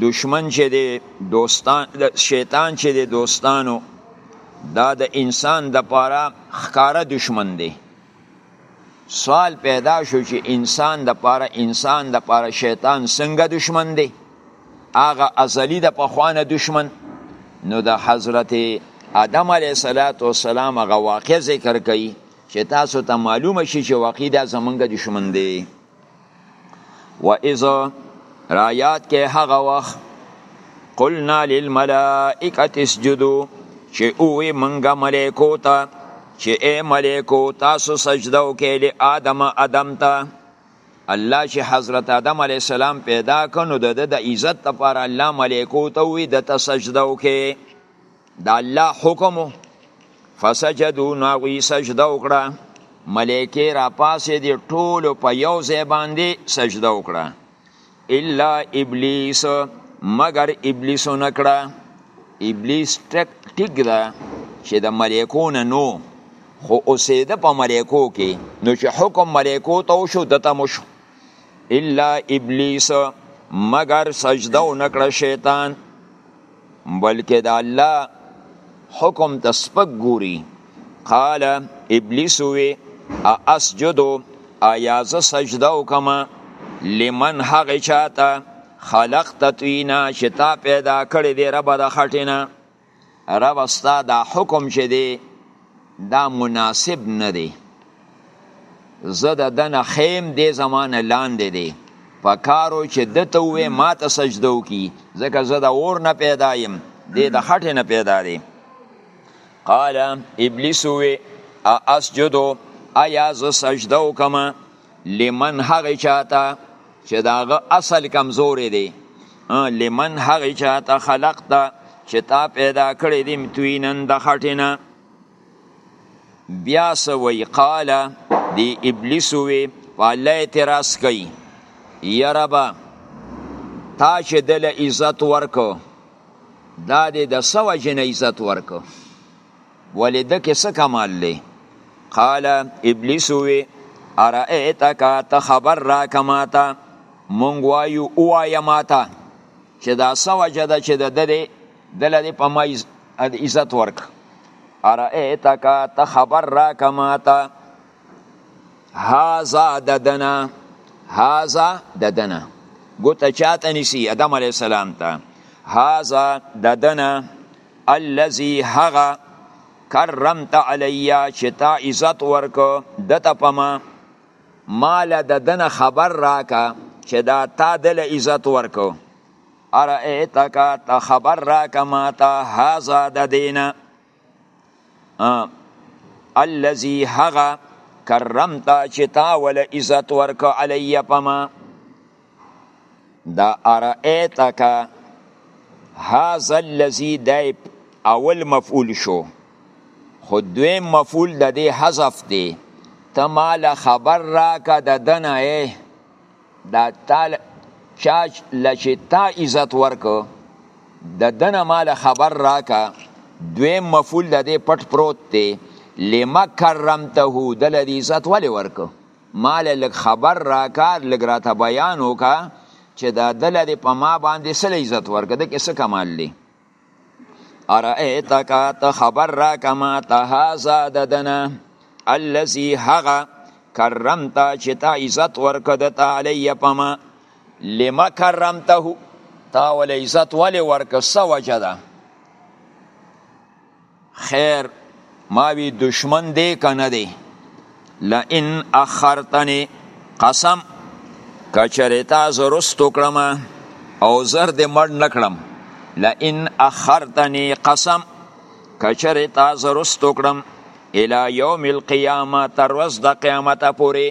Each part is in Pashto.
دشمن چې دی دوستان شیطان چې دی دوستانو دا د انسان د پاره خکاره دشمن دی سوال پیدا شو چې انسان د پاره انسان د پاره شیطان څنګه دشمن دی هغه ازلی د پخوانه دشمن نو د حضرت آدم علیه صلوات و سلام هغه واقع ذکر کړي چې تاسو ته معلومه شي چې واقع دا زمونږ دشمن دی و اذ رایات کې هغه وخت قلنا للملائکه اسجدوا چې اوې منګه ملائکو ته چې اے ملائکو تاسو سجده وکړئ له آدم آدم ته الله چې حضرت آدم علی السلام پیدا کړو د د عزت لپاره الله ملائکو ته وې د تسجده وکړي د الله حکم فسجدو نو هغوی سجده وکړه ملایکې را پاسې دي ټولو په یو ځای باندې سجده وکړه الا ابلیس مگر ابلیس نه کړه ابلیس ټک ټیک ده چې د ملایکو نه نو خو اوسېده په ملایکو کې نو چې حکم ملایکو ته وشو دته مو شو الا ابلیس مگر سجده و نکړه شیطان بلکې د الله حکم ته سپک ګوري قال ابلیس وی اسجدو آیا زه سجده وکم لمن هغه چاته خلقت توینا چې تا پیدا کړی دی رب د خټینه رب ستا دا حکم چې دی دا مناسب نه دی زه د دنه خیم دې زمانه لاندې دی په کارو چې د ته وې ما ته سجده وکي ځکه زه د اور نه پیدا یم دې د خټې نه پیدا دی قال ابلیس وې اسجدو ایا زه سجده وکم لمن هغه چاته چې داغه اصل کمزورې دی لمن هغه چاته خلقت چې تا پیدا کړې دې متوینن د خټینه بیا سوی قال دی ابلیس وی په الله اعتراض کوي یا رب تا چې دل عزت ورکو دا دې د سو جن عزت ورکو ولی دکی سه کمال دی قال ابلیس وی ارائیتک تا خبر راک ماتا مونږ وایو اوایا ماتا چې دا سو وجه ده چې د دې دله دې په ما عزت ورک ارائیتک تا خبر راک ماتا هازا ددنا هازا ددنا ګوته چاته نسی ادم علی السلام ته هازا ددنا الذي هغه کرمت علیا چې تا عزت ورکو دته پما مال د دنه خبر راکا چې دا تا دل عزت ورکو ارئیتک تا خبر راکا ما تا هازا د دینا الذي هغه کرمت چې تا ول عزت ورکو علیا پما دا ارائیتک هاذا الذی دایب اول مفعول شو خو دویم مفعول د دې حذف دی ته مال خبر راکه د دنه دا تال چا لچې تا عزت ورکو د دنه مال خبر راکه دویم مفعول د دې پټ پروت دی لما کرمته دل دې عزت ولې ورکو ماله لږ خبر راکه لږ راته بیان وکه چې دا دله دې په ما باندې سل عزت ورکه د کې څه کمال دی ارائیتک ته خبر راکه ما ته هازا ددنه الذي هغه کرمتا چې تا عزت ورکه د تعالی په ما لما کرمته تا ول عزت ولې ورکه سو وجه ده خیر ما وی دشمن دی کنه دی لئن اخرتنی قسم کچره تا زرست کړم او زر دې مړ نکړم لئن اخرتنی قسم کچره تا زرست کړم الی یوم القیامه تر ورځ د قیامت پورې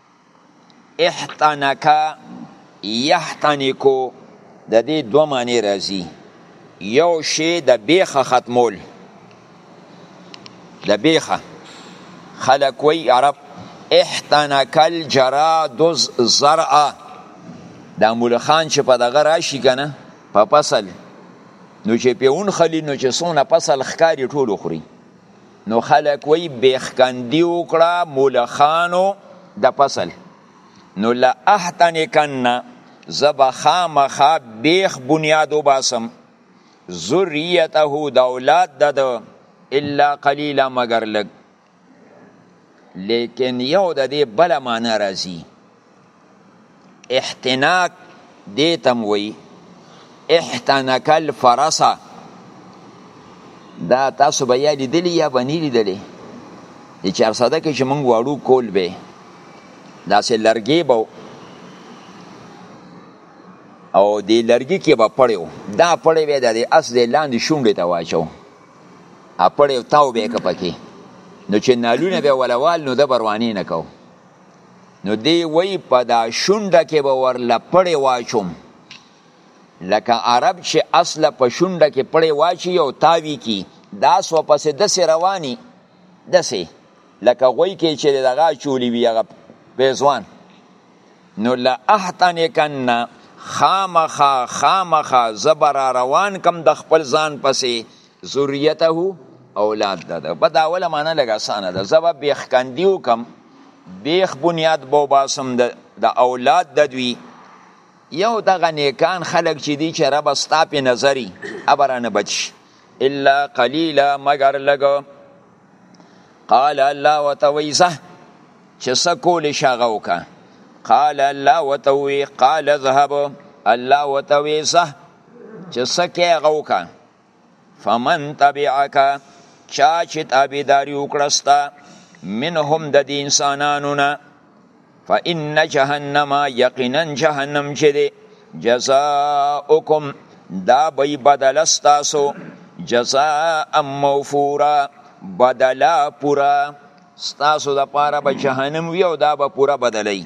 احتنکا یحتنکو د دې دوه معنی راځي یو شی د بیخه ختمول د بیخه خلق وی عرب احتنکل جراد الزرع دا مولا خان چې په دغه راشي کنه په فصل نو چې پیون خلی نو چې سونه فصل خکاری ټول خوري نو خلک وی بیخکندی وکړه مولخانو د فصل نو لا احتنکن زبا خامخا بیخ بنیاد وباسم ذریته د اولاد د الا قلیلا مگر لګ لیکن یو د دې بل معنا راځي احتناک دې ته هم وایي احتنک الفرس دا تاسو به یا لیدلی یا به نه لیدلی د چارسده کې چې موږ واړو کول به داسې لرګی به او د لرګي کې به پړی و دا پړی به د اس د لاندې شونډې ته واچو ا پړی تاو به که پکې نو چې نالونه به ولوال نو د بروانې نه کو نو دی وی په دا شونډه کې به ورله پړې واچوم لکه عرب چې اصله په شونډه کې پړې واچي او تاوی کی داس و پسې دسې رواني دسې لکه غوی کې چې دغه چولی وي هغه پیزوان نو لا احتنکن خامخا خامخا زبر روان کم د خپل ځان پسې ذریته اولاد ده ده په دا اوله معنی لږ اسانه ده زه به بیخ کندي وکم بیخ بنیاد به وباسم د د اولاد د دوی یو دغه نیکان خلک چې دي چې ربه ستا پې نظري ابه رانه بد شي الا قلیلا مګر لږ قال الله ورته وایي ځه چې څه کولی شي هغه وکړه قال الله ورته وایي قال اذهب الله ورته وایي ځه چې څه کې هغه وکړه فمن تبعک چا چې تابعداري وکړه ستا منهم د دې انسانانو نه فإن جهنم یقینا جهنم چې دی جزاؤکم دا به بدل ستاسو جزاء موفورا بدلا پورا ستاسو د پاره به جهنم وي او دا به پورا بدلی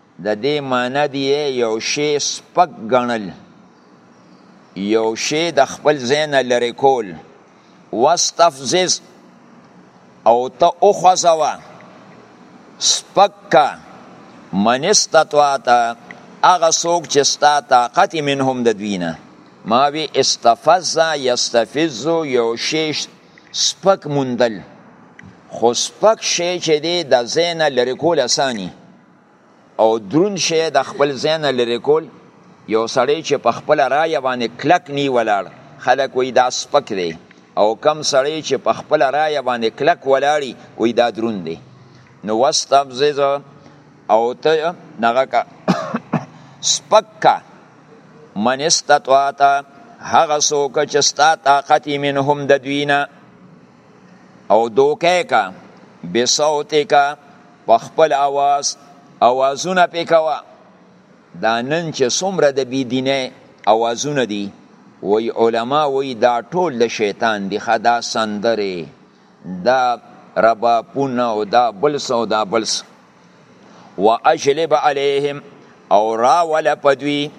د دې معنی دی یو شی سپک ګڼل یو شی د خپل ځای نه لرې کول واستفزز او ته وخوځوه سپک که من استطاعت هغه څوک چې ستا طاقت منهم د دوی نه ما وی استفز یستفز یو شی سپک موندل خو سپک شی چې دی د ځای نه لرې کول اساني او درون شی د خپل ځان لري کول یو سړی چې په خپل رایه باندې کلک نی ولاړ خلک وای دا سپک دی او کم سړی چې په خپل رایه باندې کلک ولاړی وای دا درون دی نو واستفزز او ته دغه کا سپک کا من استطاعتا هغه څوک چې ستا طاقت منهم د دوینه او دوکه کا بصوتک په خپل اواز اوازونه پې کوه دا نن چې څومره د بی دینه اوازونه دي وای علما وای دا ټول د شیطان دي خدا سندره دا رباپونه او دا بلس او دا بلس واجلب علیهم او راول پدوی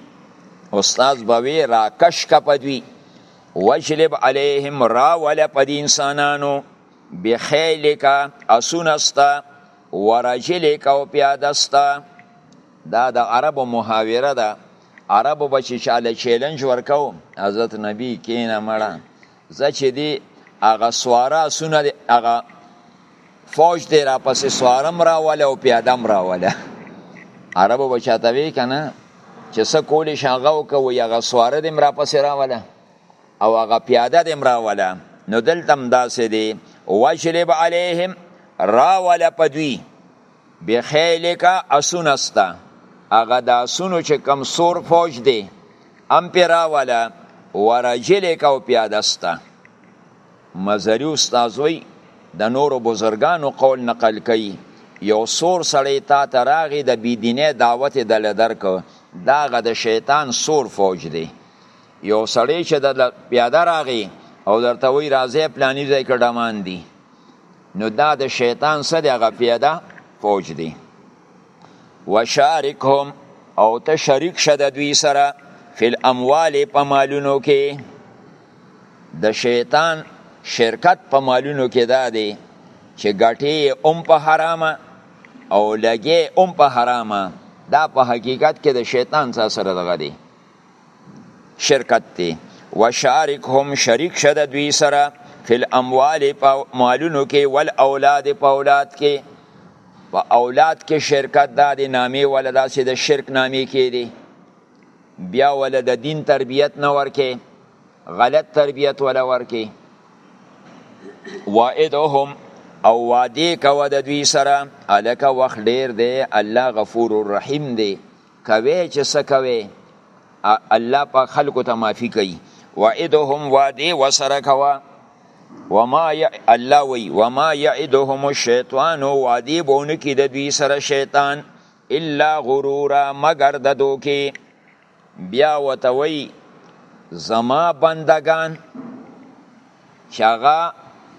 استاد بوی راکش کا پدوی واجلب علیهم راول پد انسانانو بخیلک اسونه ستا ورجلک او پیاده ستا دا د عربو محاوره ده عربو به چې چاله چیلنج ورکو حضرت نبی کینه مړه زه چې دی هغه سواره اسونه دی هغه فوج دی را پسې سوارم راوله او پیادم راوله عربو به چاته وی کنه چې څه کولی شي هغه وکوي هغه سواره دې را پسې راوله او هغه پیاده دې مراوله نو دلته هم داسې دی وجلب علیهم راوله په دوی بخیلکه اسونه سته هغه د اسونو چې کم سور فوج دی هم پې راوله ورجلکه او پیاده سته مزری استاذ وی د نورو بزرګانو قول نقل کوي یو سور سړی تا ته راغی د بيدینه دعوت د لدر کو داغه د شیطان سور فوج دی یو سړی چې د پیاده راغی او درته وی راځي پلاني ځای کې ډمان دي نو دا د شیطان سره هغه پیاده فوج دی وشارکهم او ته شریک شه د دوی سره فی الاموال په مالونو کې د شیطان شرکت په مالونو کې دا دی چې ګټې ام په حرامه او لګې ام په حرامه دا په حقیقت کې د شیطان سره دغه دی شرکت دی وشارکهم شریک شه د دوی سره فی الاموال په مالونو کې ول اولاد په اولاد کې په اولاد کې شرکت دا د نامې ولا داسې د شرک نامې کې دی بیا ولا د دین تربیت نه ورکې غلط تربیت ولا ورکې وعدهم او وعده کوه د دوی سره الکه وخت ډیر دی الله غفور الرحیم دی کوي چې څه کوي الله په خلکو ته معافي کوي وعدهم وعده وسره کوه وما ي... الله وی وما يعدهم الشیطان وعده بونه کې د دوی سره شیطان الا غرورا مگر د دوکي بیا وتوي زما بندگان چې هغه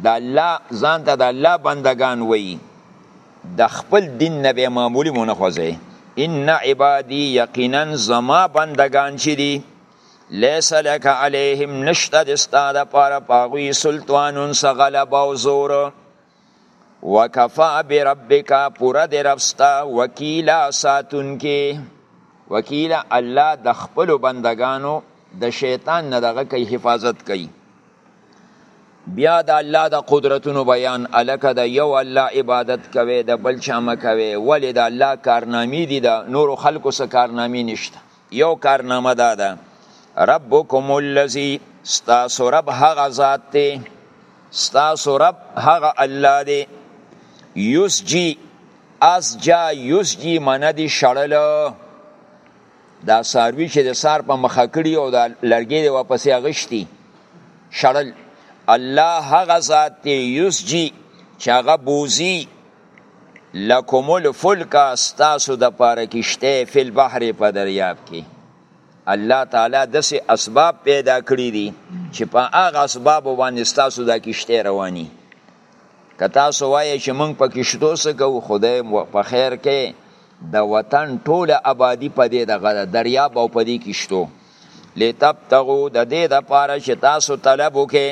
د الله ځان ته د الله بندگان وي د خپل دین نه به معمولی مونږ خوځي ان عبادی یقینا زما بندگان چې دي لیس لک علیهم نشته د استاد پاره پاغوی سلطانون سغلب او زور وکفا بربک پورا دی ربستا وکیلا ساتون کې وکیلا الله د خپل بندگانو د شیطان نه دغه کوي حفاظت کوي بیا د الله د قدرتونو بیان الکه د یو الله عبادت کوي د بل چا مکوي ولې د الله کارنامې دي د نورو خلکو سره کارنامې نشته یو کارنامه دا ده ربکم الذی ستاسو رب هغه ذات دی ستاسو رب هغه الله دی یسجی اسجا یسجی منه دی شړل دا ساروی چې د سار په مخه کړي او دا لرګي دی واپسې اغشتي شړل الله هغه ذات دی یسجی چې هغه بوزي لکم الفلک استاسو د پاره کشته فی البحر په دریاب کې الله تعالی دسه اسباب پیدا کړی دي چې په هغه اسباب باندې استاسو د کشته رواني که تاسو وایې چې موږ په کشتو سکو خدای په خیر کې د وطن ټوله آبادی په دې دغه ده دریاب او په دې کشتو لتبتغو د دې د پاره چې تاسو طلب وکې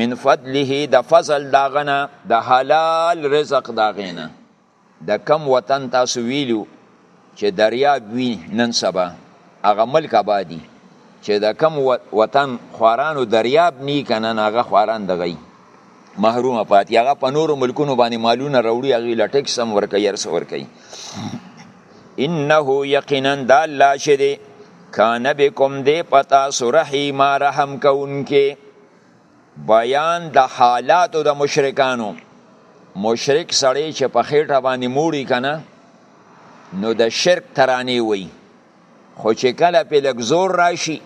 من فضله د فضل داغنه د حلال رزق داغنه د کم وطن تاسو ویلو چې دریاب وی نن سبا هغه ملک آبادی چې د کم وطن خوارانو دریاب نی کنن هغه خواران دغی محروم پاتې هغه په نورو ملکونو باندې مالونه راوړي هغه لا ټیکس هم ورکوي هر څه ورکوي انه یقینا دا الله چې دی کان بكم دی پتا سرحیم رحم کونکې بیان د حالاتو د مشرکانو مشرک سړی چې په خېټه باندې موړي کنه نو د شرک ترانه وي خو چې کله په لږ زور راشي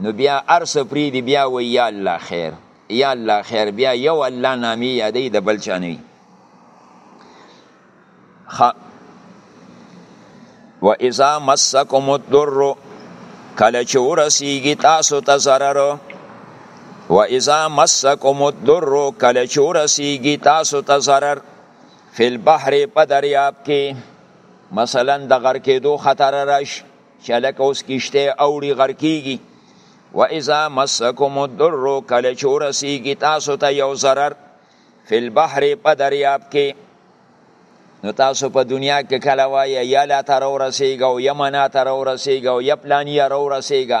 نو بیا ارس پری دی بیا وی یا الله خیر یا الله خیر بیا یو الله نامی یادی د بل چانوی خ و اذا مسکم الضر کله چې ورسیږي تاسو ته ضرر و اذا مسکم الضر کله چې ورسیږي تاسو ته ضرر فی البحر په دریاب کې مثلا د غرق کېدو خطر راشي چې لکه اوس کشته اوړي غرق کېږي و اذا مسکم الضر کله چې ورسیږي تاسو ته یو ضرر فی البحر په دریاب کې نو تاسو په دنیا کې کله وایي یا لا تر ورسیږي او یا منا تر ورسیږي او یا پلانی را ورسیږي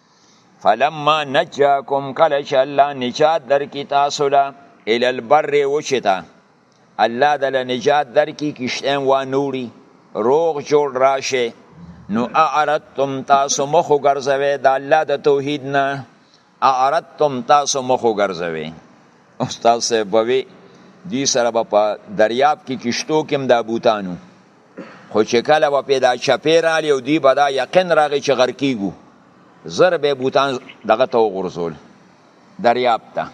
فلما نجاکم کله چې الله نجات درکې تاسو له ال البر وشته الله د نجات درکې کشتین وانوړي روغ جوړ راشه نو اعرضتم تاسو مخ ګرځوي د الله د توحید نه اعرضتم تاسو مخ ګرځوي استاد صاحب بوي دی سره په دریاب کې کشتو کې د بوتانو خو چې کله به پې دا چپې رالی او دوی به دا یقین راغی چې غر کیږو زر به بوتان دغه ته وغورځول دریاب ته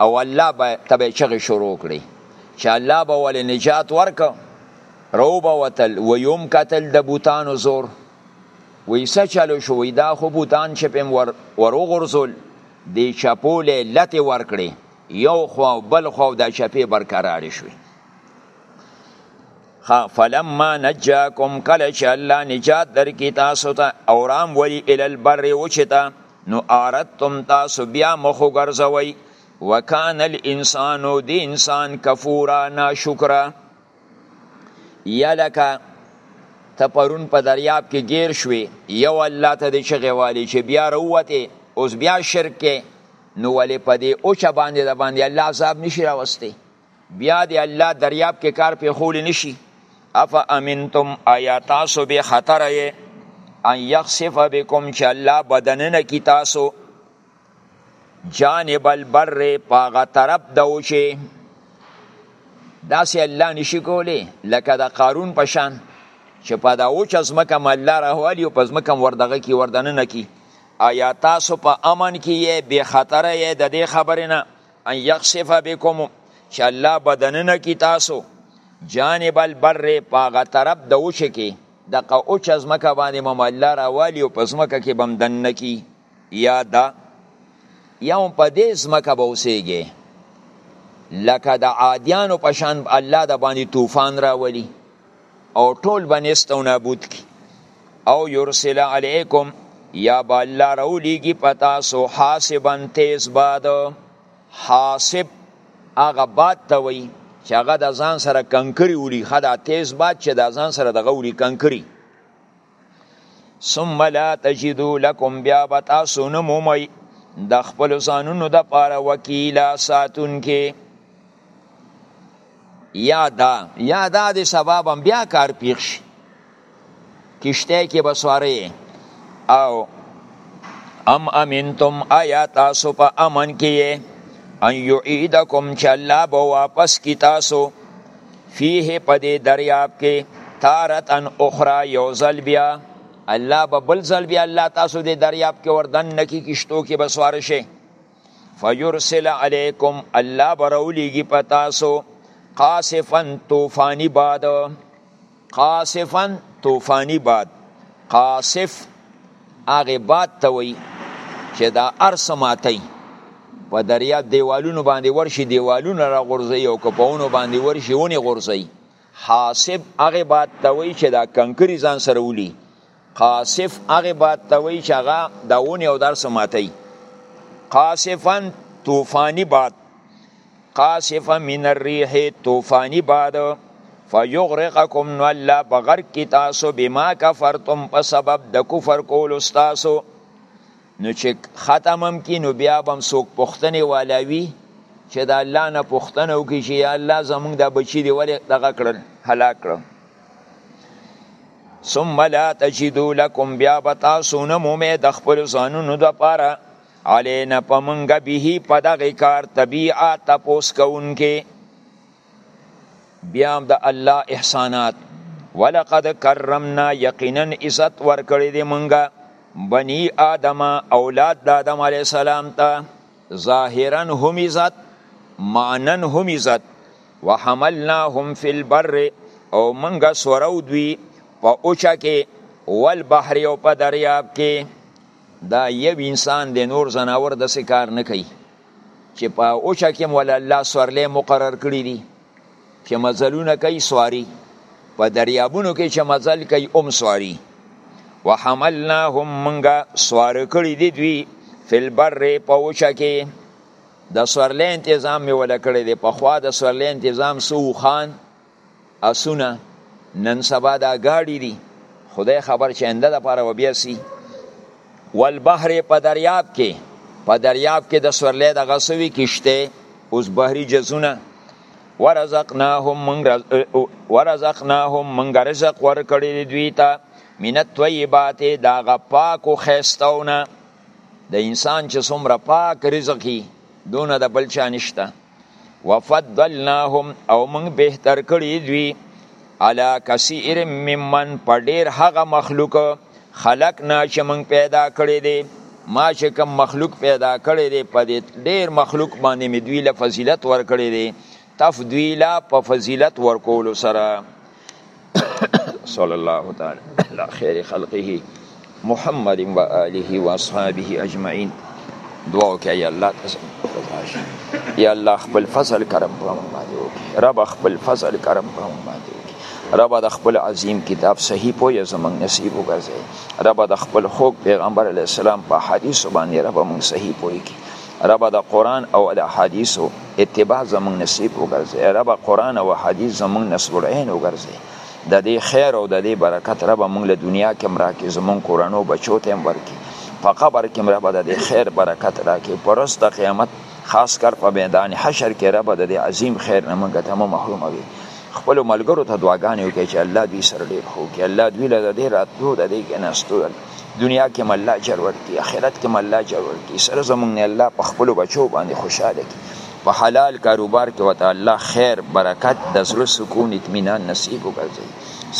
او الله به ته به چغې شروع کړي چې الله به ولې نجات ورکه رو به وتل ویوم قتل د بوتانو زور وی څه چلو شو وی دا خو بوتان چې پم ور وروغورځول دی چپولې لته ورکړي یو خو بل خو د چپې برقرار شوي فلما نجاکم کله چې الله نجات درکې تاسو ته او رام ولی ال البر وچتا نو اردتم تاسو بیا مخو ګرځوي وکان الانسان دی انسان کفورا ناشکرا یا لکه ته پرون په دریاب کې گیر شوي یو الله ته دې چغې والی چې بیا روته اوس بیا شرک کې نو ولې په دې اوچه باندې د باندې الله عذاب نشي راوستي بیا دی الله دریاب کې کار په خول نشي اف امنتم آیا تاسو به خطر یې ان یخسف بكم چې الله بدننه کی تاسو جانب البر پاغه طرف دوچه داسې الله نشي کولی لکه د قارون په شان چې په دا اوچ از مکه مله راهوالي او په ځمکه وردغه کې وردننه کی آیا تاسو په امن کې یې بې خطره یې د دې خبرې نه ان یخسف بكم چې الله بدننه کی تاسو جانب البر پاغه طرف د اوچ کې د قوچ از مکه باندې مم الله را والی او پس مکه کې بم دن کی یا دا یا په دې زمکه به اوسېږي لکه د عادیانو په شان الله د باندې طوفان راولي او ټول بنست او نابود کی او یرسل علیکم یا با الله راولیږي په تاسو حاسبا تیز باد حاسب هغه باد ته وایي چې هغه د ځان سره کنکري وړي ښه دا تیز باد چې د ځان سره دغه وړي کنکري ثم لا تجدو لکم بیا به تاسو نه مومئ د خپلو ځانونو دپاره وکیله ساتونکي یا دا یا دا د سبب هم بیا کار پیښ شي کشته کې به سوارې او ام امنتم آیا تاسو په امن کې ان یعیدکم چې الله به واپس کی تاسو فيه په دې دریاب کې تارتن اخرى یو ځل بیا الله به بل ځل بیا الله تاسو دې دریاب کې وردن نکی کشتو کې بسوار شي فیرسل علیکم الله برولیږي په تاسو قاصفا طوفانی باد قاصفا طوفانی باد قاصف هغه باد ته وایي چې دا ارسه ماتي په دریاب دیوالونو باندې ورشي دیوالونه را غورځي او که په اونو باندې ورشي ونې غورځي حاسب هغه باد ته وایي چې دا کنکري ځان سره ولي قاصف هغه باد ته وایي چې هغه دا ونې او دا ارسه ماتي قاصفا طوفاني باد قاصفا من الريح طوفاني باد فيغرقكم نو الله بغرق کی تاسو بما کفرتم په سبب د کفر کولو تاسو نو چې ختمم کی نو بیا بم سوک پختنه والاوی چې د الله نه پوښتنه وکړي چې یا الله زمونږ د بچی دی ولې دغه کړل هلاک کړل ثم لا تجدو لكم بیا به تاسو نه مومې د خپل ځانونو دپاره علینا په مونږ به په دغه کار طبیعه تپوس کوونکې بیا د الله احسانات ولقد کرمنا یقینا عزت ورکړی دی مونږه بنی آدم اولاد د آدم علی السلام ته ظاهرا هم عزت معنا هم عزت وحملناهم فی البر او مونږه سورو دوی په اوچا کې والبحر او په دریاب کې دا یو انسان دی نور زناور د څه کار نه کوي چې په اوچا کې مولا الله سورلې مقرر کړی دي چې مزلونه کوي سواری په دریابونو کې چې مزل کوي ام سواری وحملناهم منګه سوار کړی دي دوی فل بر په اوچا کې د سورلې تنظیم می ول کړی دی په خوا د سورلې تنظیم سو خان اسونه نن سبا دا گاډي دي خدای خبر چې انده د پاره و بیا سي والبحر په دریاب کې په دریاب کې د سورلې د غسوي کشته اوس بحري جزونه ورزقناهم من ورزقناهم من رزق ورکړي دوی ته من الطيبات دا غپاکو خيستونه د انسان چې څومره پاک رزقي دونه د بل چا نشته وفضلناهم او موږ بهتر کړی دوی علا کثیر ممن په ډیر هغه مخلوق خلق نه چې موږ پیدا کړی دی ما چې کوم مخلوق پیدا کړی دی په دې ډیر مخلوق باندې مې دوی له فضیلت ورکړی دی تفضیلا په فضیلت ورکولو سره صلی الله تعالی علی خیر خلقه محمد و آله و اصحابه اجمعین دعا وکړه یا الله تاسو یا الله خپل فضل کرم په موږ باندې وکړي رب خپل فضل کرم په موږ باندې وکړي رب د خپل عظیم کتاب صحیح پوهه زموږ نصیب وګرځي رب د خپل خوږ پیغمبر علی السلام په حدیث باندې رب موږ صحیح پوهه کړي ربه د قرآن او د احادیثو اتباع زمونږ نصیب وګرځي ربه قرآن او احادیث زمونږ نصب العین وګرځي د دې خیر او د دې برکت ربه مونږ له دنیا کې هم راکړي زمونږ کورنو بچو ته هم ورکړي په قبر کې هم ربه د دې خیر برکت راکړي په ورځ د قیامت خاص کر په میدان حشر کې ربه د دې عظیم خیر نه مونږ ته مه محروموي خپل ملګرو ته دعاګانې وکړي چې الله دوی سره ډېر ښه وکړي الله دوی له د دې راتلو د دې کېناستو دنیا کې مله اجر ورکړي آخرت کې مله اجر ورکړي سره زمونږ نه الله په خپل بچو باندې خوشاله کړي په حلال کاروبار کې وته الله خیر برکت د زړه سکون اطمینان نصیب وګرځي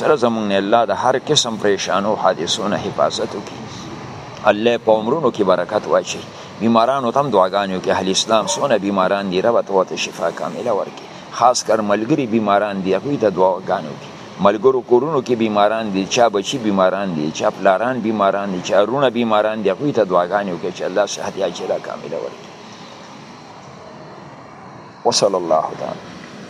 سره زمونږ نه الله د هر قسم پریشانو حادثو نه حفاظت وکړي الله په عمرونو کې برکت واچي بیمارانو تم دعاګانې وکړي اهل اسلام سونه بیماران دي رب ته شفا کامله ورکړي خاص کر ملګری بیماران دي هغوی ته دعاګانې وکړي ملګرو کورونو کې بیماران دي چا بچي بیماران دي چا پلاران بیماران دي چا رونه بیماران دي هغوی ته دعاګانې وکړي چې الله صحت یا چیرې کامله ورکړي وصلی الله تعالی